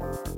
you